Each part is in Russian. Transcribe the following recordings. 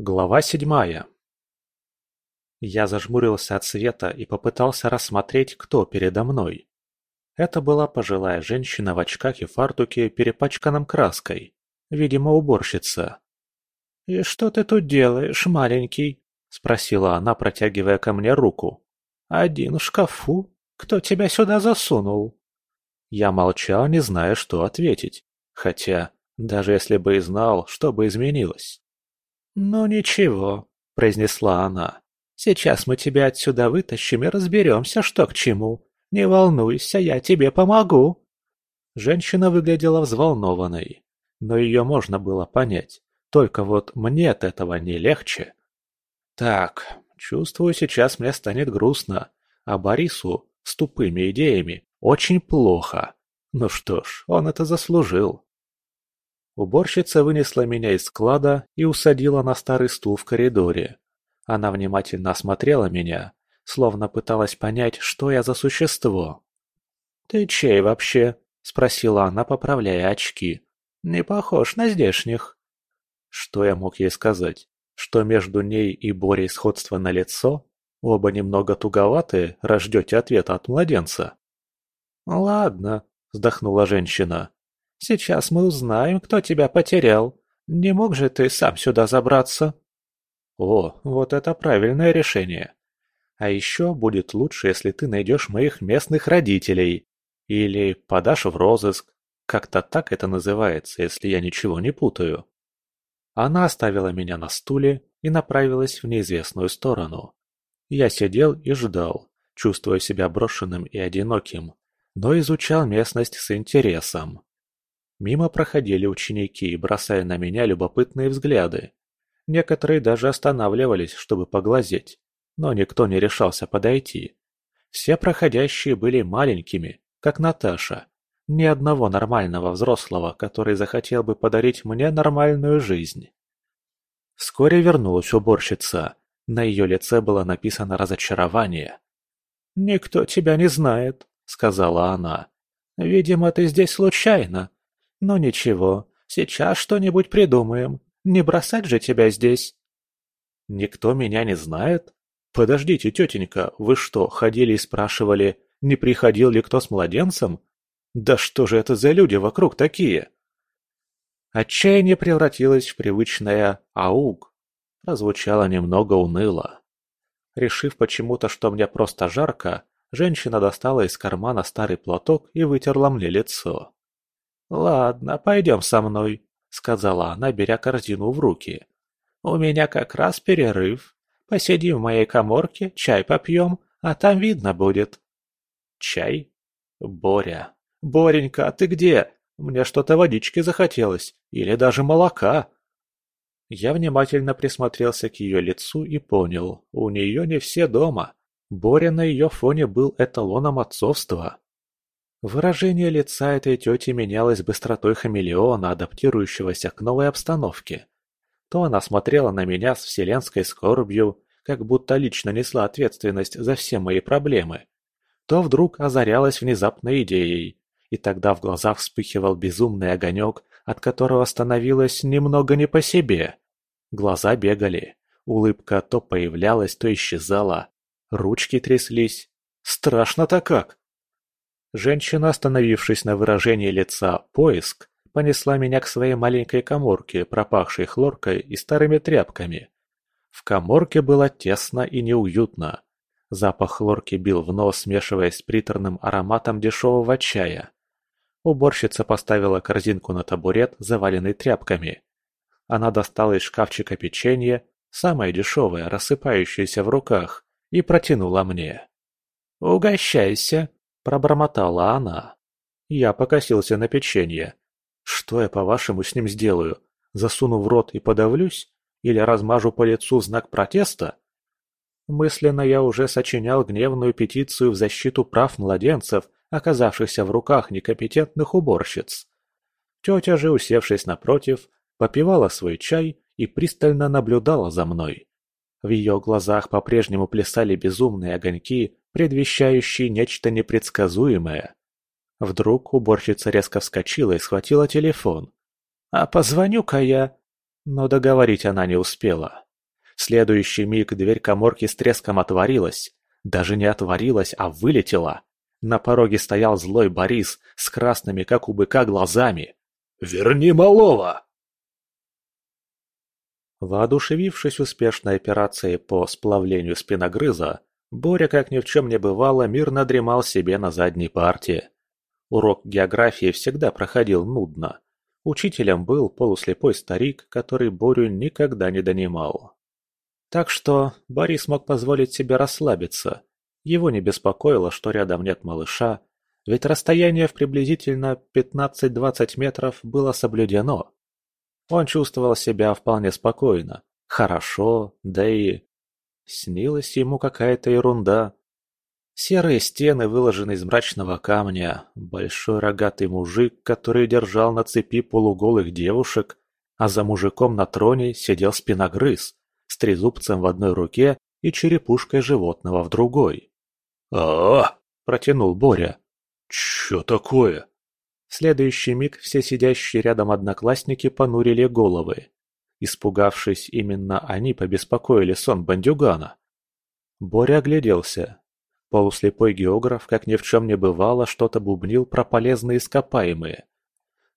Глава седьмая Я зажмурился от света и попытался рассмотреть, кто передо мной. Это была пожилая женщина в очках и фартуке, перепачканном краской. Видимо, уборщица. «И что ты тут делаешь, маленький?» — спросила она, протягивая ко мне руку. «Один в шкафу? Кто тебя сюда засунул?» Я молчал, не зная, что ответить. Хотя, даже если бы и знал, что бы изменилось. «Ну ничего», — произнесла она. «Сейчас мы тебя отсюда вытащим и разберемся, что к чему. Не волнуйся, я тебе помогу». Женщина выглядела взволнованной, но ее можно было понять. Только вот мне от этого не легче. Так, чувствую, сейчас мне станет грустно, а Борису с тупыми идеями очень плохо. Ну что ж, он это заслужил. Уборщица вынесла меня из склада и усадила на старый стул в коридоре. Она внимательно осмотрела меня, словно пыталась понять, что я за существо. «Ты чей вообще?» – спросила она, поправляя очки. «Не похож на здешних». Что я мог ей сказать? Что между ней и Борей сходство на лицо? Оба немного туговатые, рождете ответа от младенца. «Ладно», – вздохнула женщина. Сейчас мы узнаем, кто тебя потерял. Не мог же ты сам сюда забраться?» «О, вот это правильное решение. А еще будет лучше, если ты найдешь моих местных родителей. Или подашь в розыск. Как-то так это называется, если я ничего не путаю». Она оставила меня на стуле и направилась в неизвестную сторону. Я сидел и ждал, чувствуя себя брошенным и одиноким, но изучал местность с интересом. Мимо проходили ученики, бросая на меня любопытные взгляды. Некоторые даже останавливались, чтобы поглазеть, но никто не решался подойти. Все проходящие были маленькими, как Наташа. Ни одного нормального взрослого, который захотел бы подарить мне нормальную жизнь. Вскоре вернулась уборщица. На ее лице было написано разочарование. «Никто тебя не знает», — сказала она. «Видимо, ты здесь случайно. «Ну ничего, сейчас что-нибудь придумаем. Не бросать же тебя здесь!» «Никто меня не знает? Подождите, тетенька, вы что, ходили и спрашивали, не приходил ли кто с младенцем? Да что же это за люди вокруг такие?» Отчаяние превратилось в привычное «аук». Прозвучало немного уныло. Решив почему-то, что мне просто жарко, женщина достала из кармана старый платок и вытерла мне лицо. «Ладно, пойдем со мной», — сказала она, беря корзину в руки. «У меня как раз перерыв. Посидим в моей коморке, чай попьем, а там видно будет». «Чай? Боря. Боренька, ты где? Мне что-то водички захотелось. Или даже молока». Я внимательно присмотрелся к ее лицу и понял, у нее не все дома. Боря на ее фоне был эталоном отцовства. Выражение лица этой тети менялось быстротой хамелеона, адаптирующегося к новой обстановке. То она смотрела на меня с вселенской скорбью, как будто лично несла ответственность за все мои проблемы, то вдруг озарялась внезапной идеей, и тогда в глазах вспыхивал безумный огонек, от которого становилось немного не по себе. Глаза бегали, улыбка то появлялась, то исчезала, ручки тряслись. Страшно-то как! Женщина, остановившись на выражении лица «поиск», понесла меня к своей маленькой коморке, пропахшей хлоркой и старыми тряпками. В коморке было тесно и неуютно. Запах хлорки бил в нос, смешиваясь с приторным ароматом дешевого чая. Уборщица поставила корзинку на табурет, заваленный тряпками. Она достала из шкафчика печенье, самое дешевое, рассыпающееся в руках, и протянула мне. «Угощайся!» Пробормотала она. Я покосился на печенье. Что я, по-вашему, с ним сделаю? Засуну в рот и подавлюсь? Или размажу по лицу знак протеста? Мысленно я уже сочинял гневную петицию в защиту прав младенцев, оказавшихся в руках некомпетентных уборщиц. Тетя же, усевшись напротив, попивала свой чай и пристально наблюдала за мной. В ее глазах по-прежнему плясали безумные огоньки, предвещающий нечто непредсказуемое. Вдруг уборщица резко вскочила и схватила телефон. «А позвоню-ка я...» Но договорить она не успела. В следующий миг дверь коморки с треском отворилась. Даже не отворилась, а вылетела. На пороге стоял злой Борис с красными, как у быка, глазами. «Верни малого!» Воодушевившись успешной операцией по сплавлению спиногрыза, Боря, как ни в чем не бывало, мирно дремал себе на задней парте. Урок географии всегда проходил нудно. Учителем был полуслепой старик, который Борю никогда не донимал. Так что Борис мог позволить себе расслабиться. Его не беспокоило, что рядом нет малыша, ведь расстояние в приблизительно 15-20 метров было соблюдено. Он чувствовал себя вполне спокойно, хорошо, да и... Снилась ему какая-то ерунда. Серые стены выложены из мрачного камня, большой рогатый мужик, который держал на цепи полуголых девушек, а за мужиком на троне сидел спиногрыз, с трезубцем в одной руке и черепушкой животного в другой. а, протянул Боря. «Чё такое?» В следующий миг все сидящие рядом одноклассники понурили головы. Испугавшись, именно они побеспокоили сон бандюгана. Боря огляделся. Полуслепой географ, как ни в чем не бывало, что-то бубнил про полезные ископаемые.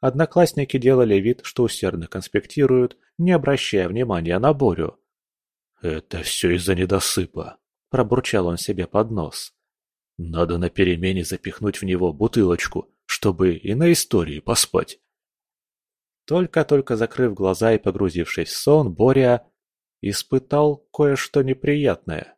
Одноклассники делали вид, что усердно конспектируют, не обращая внимания на Борю. «Это все из-за недосыпа», – пробурчал он себе под нос. «Надо на перемене запихнуть в него бутылочку, чтобы и на истории поспать. Только-только закрыв глаза и погрузившись в сон, Боря испытал кое-что неприятное.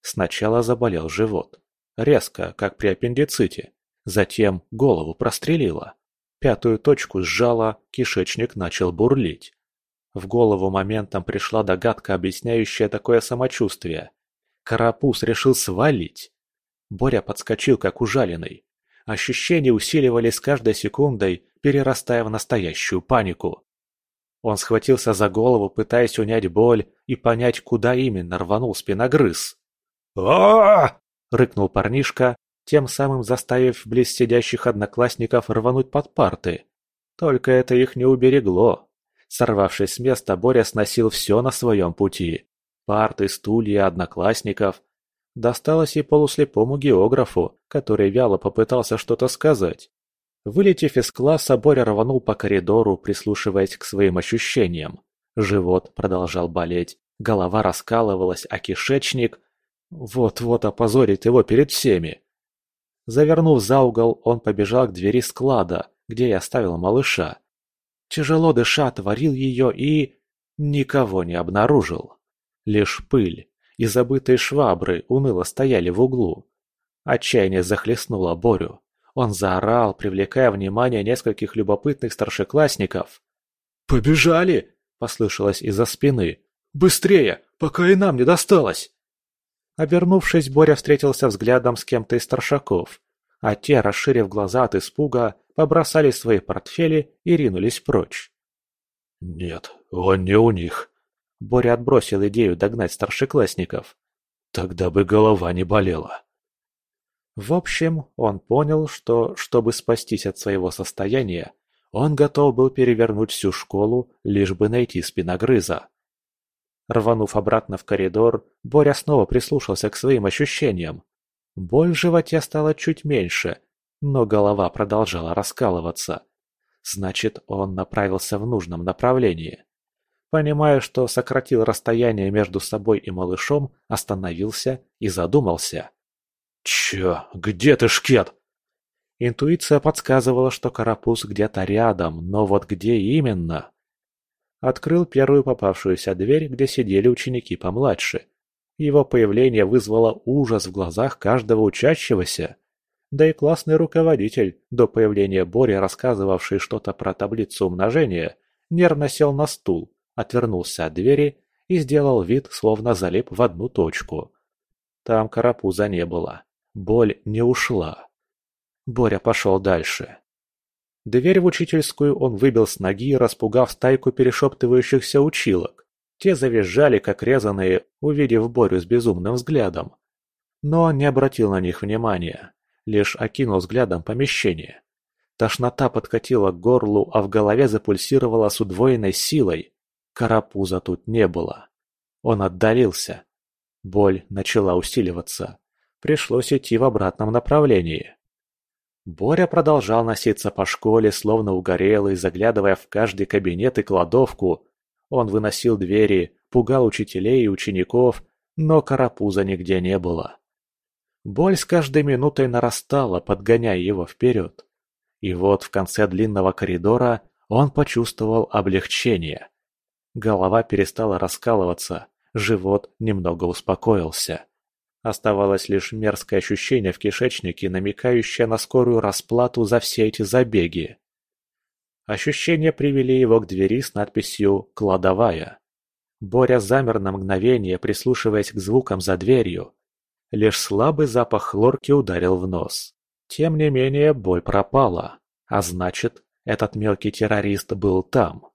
Сначала заболел живот. Резко, как при аппендиците. Затем голову прострелило. Пятую точку сжало, кишечник начал бурлить. В голову моментом пришла догадка, объясняющая такое самочувствие. Карапуз решил свалить. Боря подскочил, как ужаленный. Ощущения усиливались с каждой секундой, перерастая в настоящую панику. Он схватился за голову, пытаясь унять боль и понять, куда именно рванул спиногрыз. а рыкнул парнишка, тем самым заставив близ сидящих одноклассников рвануть под парты. Только это их не уберегло. Сорвавшись с места, Боря сносил все на своем пути. Парты, стулья, одноклассников, Досталось и полуслепому географу, который вяло попытался что-то сказать. Вылетев из класса, Боря рванул по коридору, прислушиваясь к своим ощущениям. Живот продолжал болеть, голова раскалывалась, а кишечник... Вот-вот опозорит его перед всеми. Завернув за угол, он побежал к двери склада, где я оставил малыша. Тяжело дыша, отворил ее и... никого не обнаружил. Лишь пыль, и забытые швабры уныло стояли в углу. Отчаяние захлестнуло Борю. Он заорал, привлекая внимание нескольких любопытных старшеклассников. «Побежали!» – послышалось из-за спины. «Быстрее, пока и нам не досталось!» Обернувшись, Боря встретился взглядом с кем-то из старшаков, а те, расширив глаза от испуга, побросали свои портфели и ринулись прочь. «Нет, он не у них», Боря отбросил идею догнать старшеклассников. Тогда бы голова не болела. В общем, он понял, что, чтобы спастись от своего состояния, он готов был перевернуть всю школу, лишь бы найти спиногрыза. Рванув обратно в коридор, Боря снова прислушался к своим ощущениям. Боль в животе стала чуть меньше, но голова продолжала раскалываться. Значит, он направился в нужном направлении. Понимая, что сократил расстояние между собой и малышом, остановился и задумался. «Чё, где ты, шкет?» Интуиция подсказывала, что карапуз где-то рядом, но вот где именно? Открыл первую попавшуюся дверь, где сидели ученики помладше. Его появление вызвало ужас в глазах каждого учащегося. Да и классный руководитель, до появления Бори, рассказывавший что-то про таблицу умножения, нервно сел на стул отвернулся от двери и сделал вид, словно залип в одну точку. Там карапуза не было. Боль не ушла. Боря пошел дальше. Дверь в учительскую он выбил с ноги, распугав стайку перешептывающихся училок. Те завизжали, как резаные, увидев Борю с безумным взглядом. Но он не обратил на них внимания, лишь окинул взглядом помещение. Тошнота подкатила к горлу, а в голове запульсировала с удвоенной силой. Карапуза тут не было. Он отдалился. Боль начала усиливаться. Пришлось идти в обратном направлении. Боря продолжал носиться по школе, словно угорелый, заглядывая в каждый кабинет и кладовку. Он выносил двери, пугал учителей и учеников, но карапуза нигде не было. Боль с каждой минутой нарастала, подгоняя его вперед. И вот в конце длинного коридора он почувствовал облегчение. Голова перестала раскалываться, живот немного успокоился. Оставалось лишь мерзкое ощущение в кишечнике, намекающее на скорую расплату за все эти забеги. Ощущения привели его к двери с надписью «Кладовая». Боря замер на мгновение, прислушиваясь к звукам за дверью. Лишь слабый запах хлорки ударил в нос. Тем не менее, боль пропала. А значит, этот мелкий террорист был там.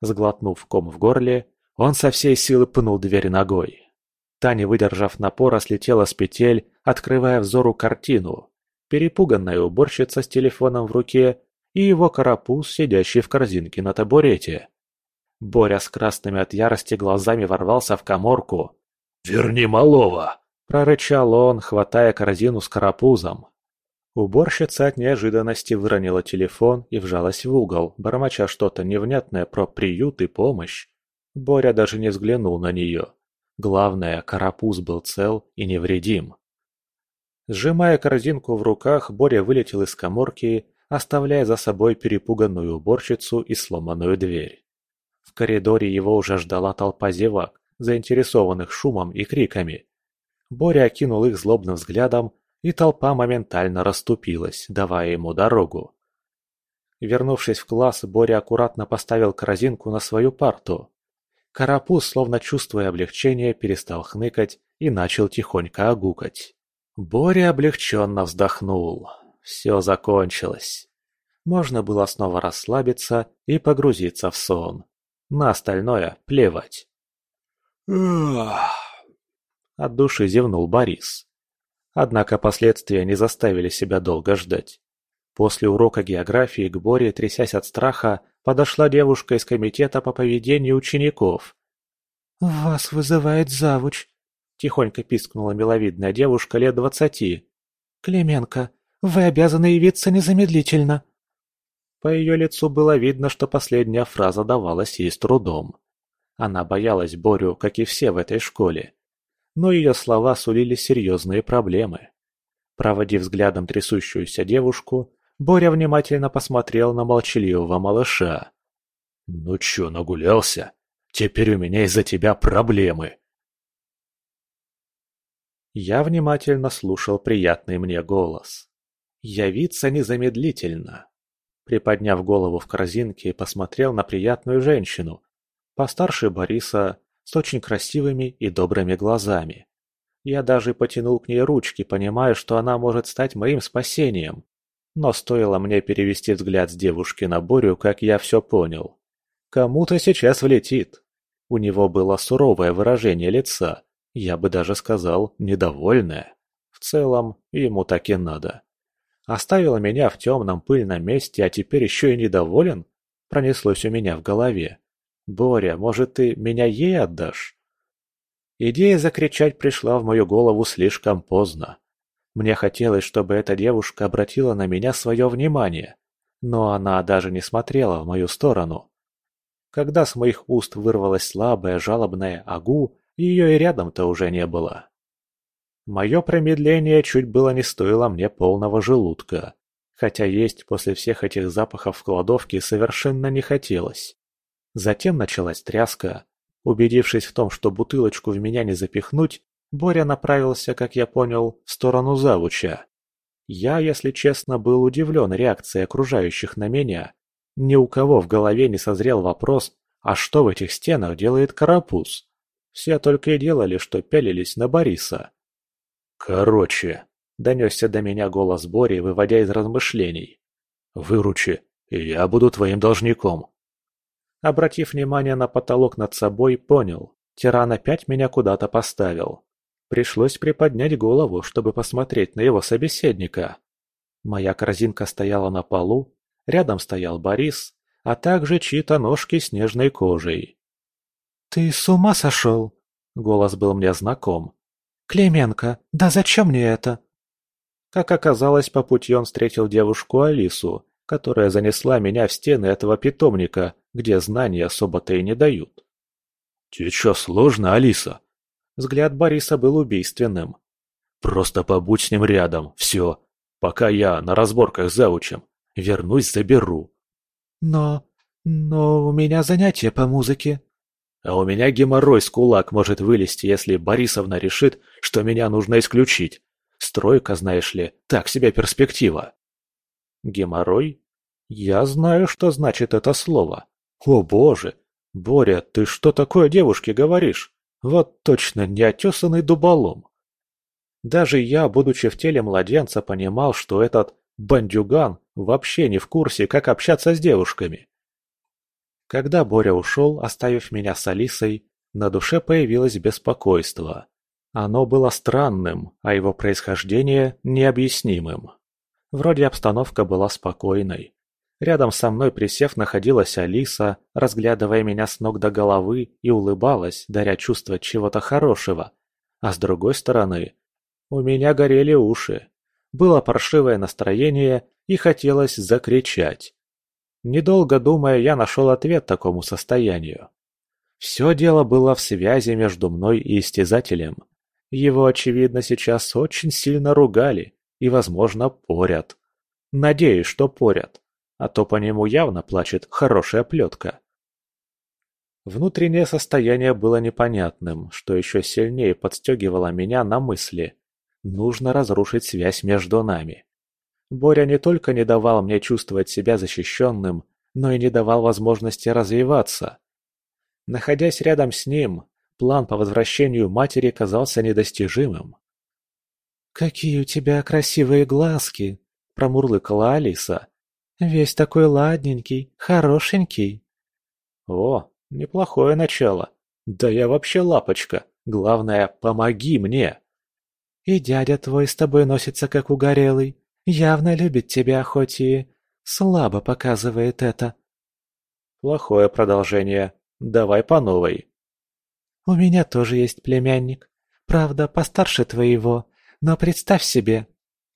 Сглотнув ком в горле, он со всей силы пнул дверь ногой. Та, не выдержав напора, слетела с петель, открывая взору картину. Перепуганная уборщица с телефоном в руке и его карапуз, сидящий в корзинке на табурете. Боря с красными от ярости глазами ворвался в коморку. «Верни малого!» – прорычал он, хватая корзину с карапузом. Уборщица от неожиданности выронила телефон и вжалась в угол, бормоча что-то невнятное про приют и помощь. Боря даже не взглянул на нее. Главное, карапуз был цел и невредим. Сжимая корзинку в руках, Боря вылетел из коморки, оставляя за собой перепуганную уборщицу и сломанную дверь. В коридоре его уже ждала толпа зевак, заинтересованных шумом и криками. Боря окинул их злобным взглядом, и толпа моментально расступилась, давая ему дорогу. Вернувшись в класс, Боря аккуратно поставил корзинку на свою парту. Карапуз, словно чувствуя облегчение, перестал хныкать и начал тихонько огукать. Боря облегченно вздохнул. Все закончилось. Можно было снова расслабиться и погрузиться в сон. На остальное плевать. От души зевнул Борис. Однако последствия не заставили себя долго ждать. После урока географии к Боре, трясясь от страха, подошла девушка из комитета по поведению учеников. «Вас вызывает завуч», – тихонько пискнула миловидная девушка лет двадцати. «Клименко, вы обязаны явиться незамедлительно». По ее лицу было видно, что последняя фраза давалась ей с трудом. Она боялась Борю, как и все в этой школе. Но ее слова сулили серьезные проблемы. Проводив взглядом трясущуюся девушку, Боря внимательно посмотрел на молчаливого малыша. «Ну чё, нагулялся? Теперь у меня из-за тебя проблемы!» Я внимательно слушал приятный мне голос. «Явиться незамедлительно!» Приподняв голову в корзинке, посмотрел на приятную женщину, постарше Бориса, с очень красивыми и добрыми глазами. Я даже потянул к ней ручки, понимая, что она может стать моим спасением. Но стоило мне перевести взгляд с девушки на Борю, как я все понял. Кому-то сейчас влетит. У него было суровое выражение лица, я бы даже сказал, недовольное. В целом, ему так и надо. Оставил меня в темном пыльном месте, а теперь еще и недоволен? Пронеслось у меня в голове. «Боря, может, ты меня ей отдашь?» Идея закричать пришла в мою голову слишком поздно. Мне хотелось, чтобы эта девушка обратила на меня свое внимание, но она даже не смотрела в мою сторону. Когда с моих уст вырвалось слабое жалобное «агу», ее и рядом-то уже не было. Мое промедление чуть было не стоило мне полного желудка, хотя есть после всех этих запахов в кладовке совершенно не хотелось. Затем началась тряска. Убедившись в том, что бутылочку в меня не запихнуть, Боря направился, как я понял, в сторону завуча. Я, если честно, был удивлен реакцией окружающих на меня. Ни у кого в голове не созрел вопрос, а что в этих стенах делает карапуз? Все только и делали, что пялились на Бориса. «Короче», — донесся до меня голос Бори, выводя из размышлений. «Выручи, и я буду твоим должником». Обратив внимание на потолок над собой, понял, тиран опять меня куда-то поставил. Пришлось приподнять голову, чтобы посмотреть на его собеседника. Моя корзинка стояла на полу, рядом стоял Борис, а также чьи-то ножки с нежной кожей. «Ты с ума сошел?» Голос был мне знаком. «Клименко, да зачем мне это?» Как оказалось, по пути он встретил девушку Алису, которая занесла меня в стены этого питомника, где знаний особо-то и не дают. «Тебе чё, сложно, Алиса?» Взгляд Бориса был убийственным. «Просто побудь с ним рядом, все. Пока я на разборках с заучем. Вернусь, заберу». «Но... но у меня занятия по музыке». «А у меня геморрой с кулак может вылезти, если Борисовна решит, что меня нужно исключить. Стройка, знаешь ли, так себе перспектива». «Геморрой? Я знаю, что значит это слово. О боже! Боря, ты что такое девушке говоришь? Вот точно неотесанный дуболом». Даже я, будучи в теле младенца, понимал, что этот бандюган вообще не в курсе, как общаться с девушками. Когда Боря ушел, оставив меня с Алисой, на душе появилось беспокойство. Оно было странным, а его происхождение необъяснимым. Вроде обстановка была спокойной. Рядом со мной присев находилась Алиса, разглядывая меня с ног до головы и улыбалась, даря чувство чего-то хорошего. А с другой стороны, у меня горели уши. Было паршивое настроение и хотелось закричать. Недолго думая, я нашел ответ такому состоянию. Все дело было в связи между мной и истязателем. Его, очевидно, сейчас очень сильно ругали и, возможно, порят. Надеюсь, что порят, а то по нему явно плачет хорошая плетка. Внутреннее состояние было непонятным, что еще сильнее подстегивало меня на мысли. Нужно разрушить связь между нами. Боря не только не давал мне чувствовать себя защищенным, но и не давал возможности развиваться. Находясь рядом с ним, план по возвращению матери казался недостижимым. «Какие у тебя красивые глазки!» – промурлыкала Алиса. «Весь такой ладненький, хорошенький». «О, неплохое начало. Да я вообще лапочка. Главное, помоги мне!» И дядя твой с тобой носится как угорелый. Явно любит тебя, хоть и слабо показывает это. Плохое продолжение. Давай по новой. У меня тоже есть племянник. Правда, постарше твоего. Но представь себе...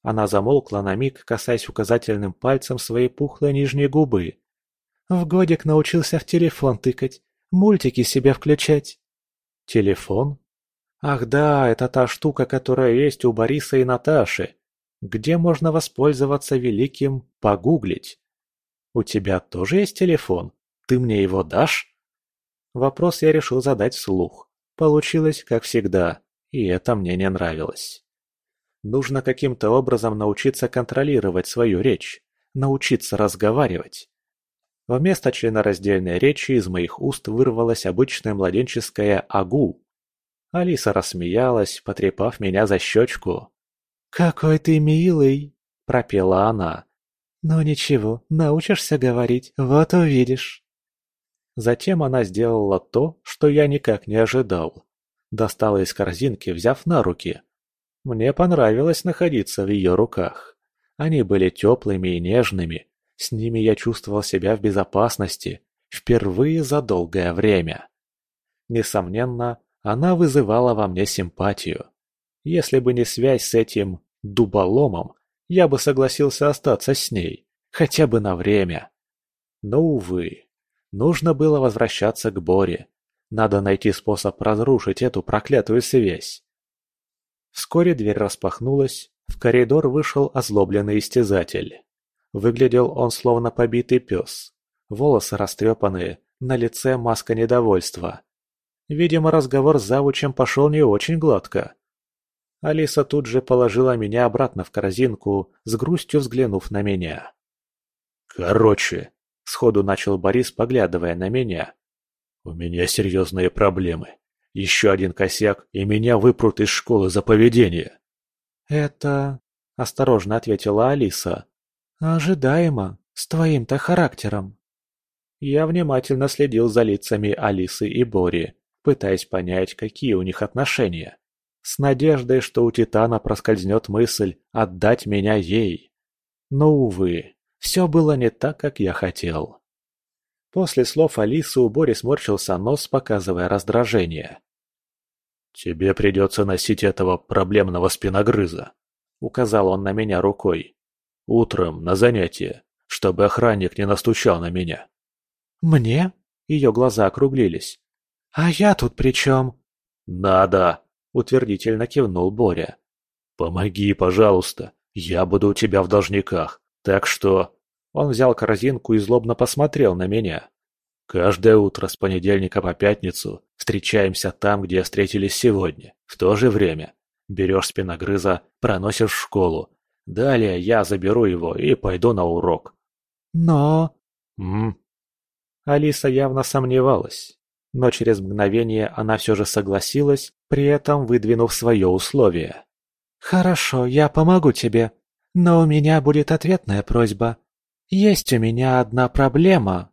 Она замолкла на миг, касаясь указательным пальцем своей пухлой нижней губы. В годик научился в телефон тыкать, мультики себе включать. Телефон? Ах да, это та штука, которая есть у Бориса и Наташи. Где можно воспользоваться великим «погуглить»? У тебя тоже есть телефон? Ты мне его дашь? Вопрос я решил задать вслух. Получилось, как всегда, и это мне не нравилось. Нужно каким-то образом научиться контролировать свою речь, научиться разговаривать. Вместо членораздельной речи из моих уст вырвалось обычное младенческое «агу», Алиса рассмеялась, потрепав меня за щечку. «Какой ты милый!» – пропела она. «Ну ничего, научишься говорить, вот увидишь». Затем она сделала то, что я никак не ожидал. Достала из корзинки, взяв на руки. Мне понравилось находиться в ее руках. Они были теплыми и нежными. С ними я чувствовал себя в безопасности. Впервые за долгое время. Несомненно, она вызывала во мне симпатию. Если бы не связь с этим дуболомом, я бы согласился остаться с ней, хотя бы на время. Но, увы, нужно было возвращаться к Боре. Надо найти способ разрушить эту проклятую связь. Вскоре дверь распахнулась, в коридор вышел озлобленный истязатель. Выглядел он словно побитый пес. Волосы растрепанные, на лице маска недовольства. Видимо, разговор с завучем пошел не очень гладко. Алиса тут же положила меня обратно в корзинку, с грустью взглянув на меня. «Короче», — сходу начал Борис, поглядывая на меня. «У меня серьезные проблемы. Еще один косяк, и меня выпрут из школы за поведение». «Это...» — осторожно ответила Алиса. «Ожидаемо, с твоим-то характером». Я внимательно следил за лицами Алисы и Бори пытаясь понять, какие у них отношения. С надеждой, что у Титана проскользнет мысль отдать меня ей. Но, увы, все было не так, как я хотел. После слов Алисы у Бори сморщился нос, показывая раздражение. «Тебе придется носить этого проблемного спиногрыза», — указал он на меня рукой. «Утром на занятие, чтобы охранник не настучал на меня». «Мне?» — ее глаза округлились. «А я тут при чем?» «Надо!» — утвердительно кивнул Боря. «Помоги, пожалуйста, я буду у тебя в должниках, так что...» Он взял корзинку и злобно посмотрел на меня. «Каждое утро с понедельника по пятницу встречаемся там, где встретились сегодня, в то же время. Берешь спиногрыза, проносишь в школу. Далее я заберу его и пойду на урок». «Но...» «М?» Алиса явно сомневалась, но через мгновение она все же согласилась, при этом выдвинув свое условие. «Хорошо, я помогу тебе, но у меня будет ответная просьба. Есть у меня одна проблема».